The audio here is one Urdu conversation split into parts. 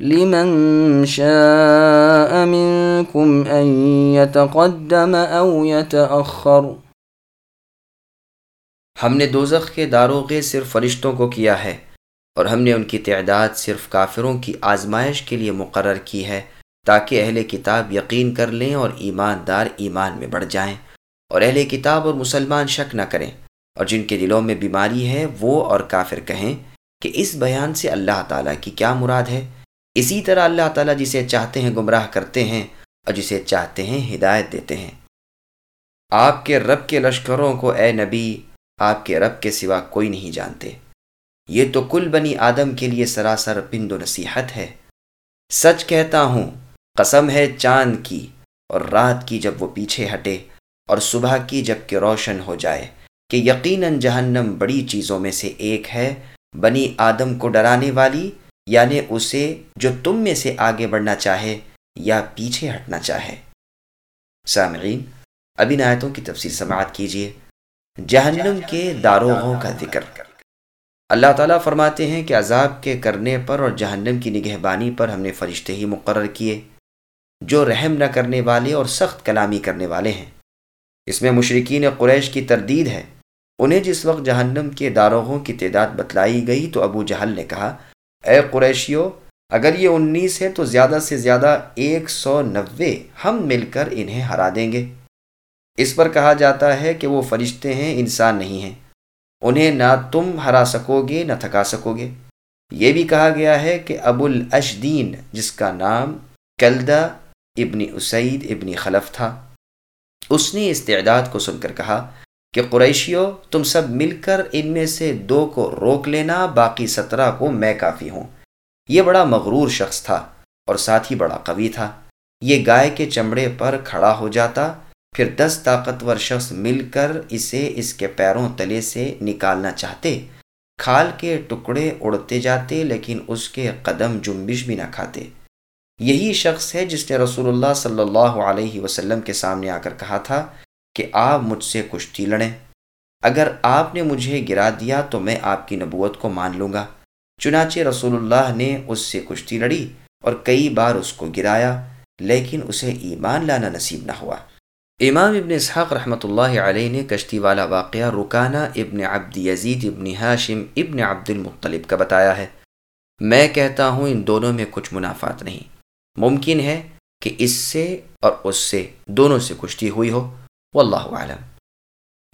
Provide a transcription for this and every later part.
لمن شاء منكم أن يتقدم أو يتأخر۔ ہم نے دوزخ کے داروغے صرف فرشتوں کو کیا ہے، اور ہم نے ان کی تعداد صرف کافروں کی آزمائش کے لیے مقرر کی ہے، تاکہ اہل کتاب یقین کر لیں اور ایماندار ایمان میں بڑھ جائیں۔ اور اہل کتاب اور مسلمان شک نہ کریں۔ اور جن کے دلوں میں بیماری ہے، وہ اور کافر کہیں کہ اس بیان سے اللہ تعالیٰ کی کیا مراد ہے؟ اسی طرح اللہ تعالیٰ جسے چاہتے ہیں گمراہ کرتے ہیں اور جسے چاہتے ہیں ہدایت دیتے ہیں۔ آپ کے رب کے لشکروں کو اے نبی، آپ کے رب کے سوا کوئی نہیں جانتے۔ یہ تو کل بنی آدم کے لیے سراسر پند و نصیحت ہے۔ سچ کہتا ہوں، قسم ہے چاند کی اور رات کی جب وہ پیچھے ہٹے اور صبح کی جبکہ روشن ہو جائے کہ یقیناً جہنم بڑی چیزوں میں سے ایک ہے، بنی آدم کو ڈرانے والی یعنی اسے جو تم میں سے آگے بڑھنا چاہے یا پیچھے ہٹنا چاہے۔ سامعین، ابھی آیتوں کی تفصیل سماعت کیجیے۔ جہنم کے داروغوں کا ذکر۔ اللہ تعالیٰ فرماتے ہیں کہ عذاب کے کرنے پر اور جہنم کی نگہبانی پر ہم نے فرشتے ہی مقرر کیے، جو رحم نہ کرنے والے اور سخت کلامی کرنے والے ہیں۔ اس میں مشرقین قریش کی تردید ہے۔ انہیں جس وقت جہنم کے داروغوں کی تعداد بتلائی گئی تو ابو جہل نے کہا اے قریشیو اگر یہ انیس ہے تو زیادہ سے زیادہ ایک سو نوے ہم مل کر انہیں ہرا دیں گے۔ اس پر کہا جاتا ہے کہ وہ فرشتے ہیں، انسان نہیں ہیں۔ انہیں نہ تم ہرا سکو گے، نہ تھکا سکو گے۔ یہ بھی کہا گیا ہے کہ ابو الاشدین، جس کا نام کلدہ ابن اسعید ابن خلف تھا، اس نے اس تعداد کو سن کر کہا کہ قریشیوں، تم سب مل کر ان میں سے دو کو روک لینا، باقی سترہ کو میں کافی ہوں۔ یہ بڑا مغرور شخص تھا اور ساتھ ہی بڑا قوی تھا۔ یہ گائے کے چمڑے پر کھڑا ہو جاتا، پھر دس طاقتور شخص مل کر اسے اس کے پیروں تلے سے نکالنا چاہتے۔ کھال کے ٹکڑے اڑتے جاتے، لیکن اس کے قدم جنبش بھی نہ کھاتے۔ یہی شخص ہے جس نے رسول اللہ صلی اللہ علیہ وسلم کے سامنے آ کر کہا تھا کہ آپ مجھ سے کشتی لڑیں۔ اگر آپ نے مجھے گرا دیا تو میں آپ کی نبوت کو مان لوں گا۔ چنانچہ رسول اللہ نے اس سے کشتی لڑی اور کئی بار اس کو گرایا، لیکن اسے ایمان لانا نصیب نہ ہوا۔ امام ابن اسحاق رحمۃ اللہ علیہ نے کشتی والا واقعہ رکانہ ابن عبد یزید ابن ہاشم ابن عبد المطلب کا بتایا ہے۔ میں کہتا ہوں ان دونوں میں کچھ منافعات نہیں۔ ممکن ہے کہ اس سے اور اس سے دونوں سے کشتی ہوئی ہو۔ واللہ عالم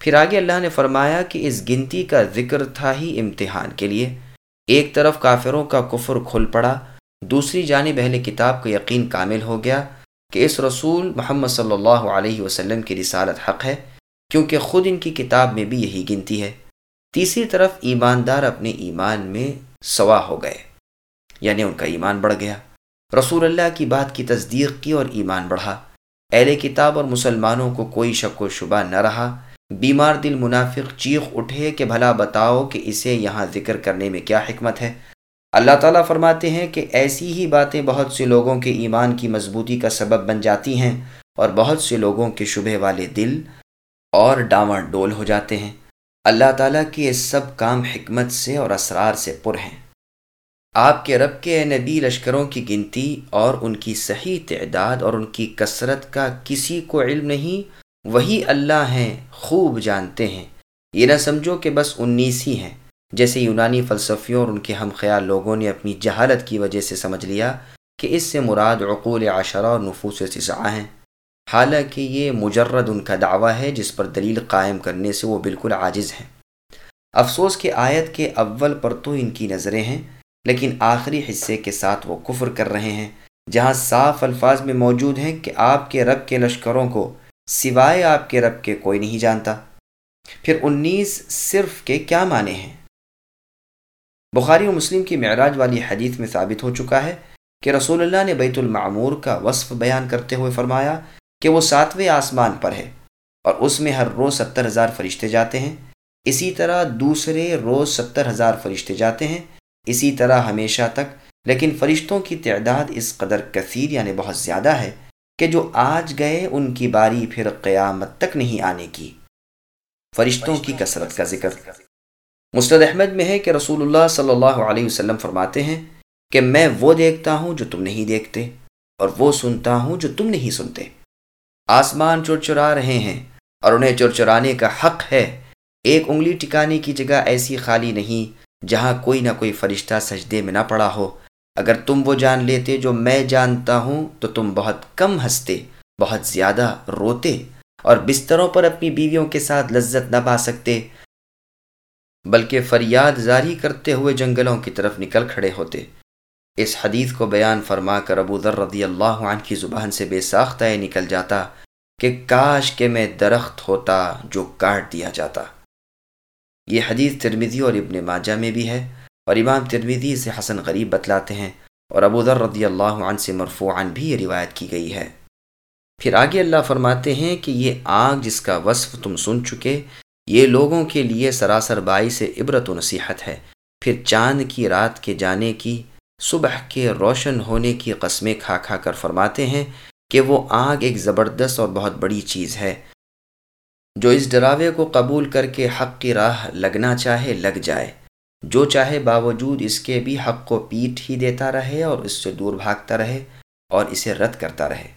پھر آگے اللہ نے فرمایا کہ اس گنتی کا ذکر تھا ہی امتحان کے لیے۔ ایک طرف کافروں کا کفر کھل پڑا، دوسری جانب اہل کتاب کا یقین کامل ہو گیا کہ اس رسول محمد صلی اللہ علیہ وسلم کی رسالت حق ہے، کیونکہ خود ان کی کتاب میں بھی یہی گنتی ہے۔ تیسری طرف ایماندار اپنے ایمان میں سوا ہو گئے یعنی ان کا ایمان بڑھ گیا۔ رسول اللہ کی بات کی تصدیق کی اور ایمان بڑھا۔ اہل کتاب اور مسلمانوں کو کوئی شک و شبہ نہ رہا۔ بیمار دل منافق چیخ اٹھے کہ بھلا بتاؤ کہ اسے یہاں ذکر کرنے میں کیا حکمت ہے۔ اللہ تعالیٰ فرماتے ہیں کہ ایسی ہی باتیں بہت سے لوگوں کے ایمان کی مضبوطی کا سبب بن جاتی ہیں اور بہت سے لوگوں کے شبہ والے دل اور ڈاواں ڈول ہو جاتے ہیں۔ اللہ تعالیٰ کے سب کام حکمت سے اور اسرار سے پر ہیں۔ آپ کے رب کے نبی لشکروں کی گنتی اور ان کی صحیح تعداد اور ان کی کثرت کا کسی کو علم نہیں، وہی اللہ ہیں، خوب جانتے ہیں۔ یہ نہ سمجھو کہ بس انیس ہی ہیں۔ جیسے یونانی فلسفیوں اور ان کے ہم خیال لوگوں نے اپنی جہالت کی وجہ سے سمجھ لیا کہ اس سے مراد عقول عشرہ اور نفوس سزا ہیں۔ حالانکہ یہ مجرد ان کا دعویٰ ہے جس پر دلیل قائم کرنے سے وہ بالکل عاجز ہیں۔ افسوس کہ آیت کے اول پر تو ان کی نظریں ہیں۔ لیکن آخری حصے کے ساتھ وہ کفر کر رہے ہیں، جہاں صاف الفاظ میں موجود ہیں کہ آپ کے رب کے لشکروں کو سوائے آپ کے رب کے کوئی نہیں جانتا۔ پھر انیس صرف کے کیا معنی ہیں؟ بخاری و مسلم کی معراج والی حدیث میں ثابت ہو چکا ہے کہ رسول اللہ نے بیت المعمور کا وصف بیان کرتے ہوئے فرمایا کہ وہ ساتویں آسمان پر ہے اور اس میں ہر روز ستر ہزار فرشتے جاتے ہیں۔ اسی طرح دوسرے روز ستر ہزار فرشتے جاتے ہیں اسی طرح ہمیشہ تک، لیکن فرشتوں کی تعداد اس قدر کثیر یعنی بہت زیادہ ہے کہ جو آج گئے ان کی باری پھر قیامت تک نہیں آنے کی۔ فرشتوں کی کثرت کا ذکر۔ مستد احمد میں ہے کہ رسول اللہ صلی اللہ علیہ وسلم فرماتے ہیں کہ میں وہ دیکھتا ہوں جو تم نہیں دیکھتے اور وہ سنتا ہوں جو تم نہیں سنتے۔ آسمان چرچرا رہے ہیں اور انہیں چرچرانے کا حق ہے۔ ایک انگلی ٹکانے کی جگہ ایسی خالی نہیں جہاں کوئی نہ کوئی فرشتہ سجدے میں نہ پڑا ہو۔ اگر تم وہ جان لیتے جو میں جانتا ہوں، تو تم بہت کم ہنستے، بہت زیادہ روتے اور بستروں پر اپنی بیویوں کے ساتھ لذت نہ پا سکتے، بلکہ فریاد زاری کرتے ہوئے جنگلوں کی طرف نکل کھڑے ہوتے۔ اس حدیث کو بیان فرما کر ابو ذر رضی اللہ عنہ کی زبان سے بے ساختہ نکل جاتا کہ کاش کے میں درخت ہوتا جو کاٹ دیا جاتا۔ یہ حدیث ترمیزی اور ابن ماجہ میں بھی ہے اور امام ترمیزی سے حسن غریب بتلاتے ہیں اور ابو ذر رضی اللہ عنہ سے مرفوعاً بھی یہ روایت کی گئی ہے۔ پھر آگے اللہ فرماتے ہیں کہ یہ آگ جس کا وصف تم سن چکے، یہ لوگوں کے لیے سراسر بائی سے عبرت و نصیحت ہے۔ پھر چاند کی رات کے جانے کی، صبح کے روشن ہونے کی قسمیں کھا کھا کر فرماتے ہیں کہ وہ آگ ایک زبردست اور بہت بڑی چیز ہے۔ جو اس ڈراوے کو قبول کر کے حق کی راہ لگنا چاہے، لگ جائے۔ جو چاہے باوجود اس کے بھی حق کو پیٹ ہی دیتا رہے اور اس سے دور بھاگتا رہے اور اسے رد کرتا رہے۔